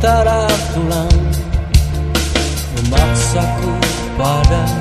antara tulang memaksaku pada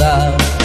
love.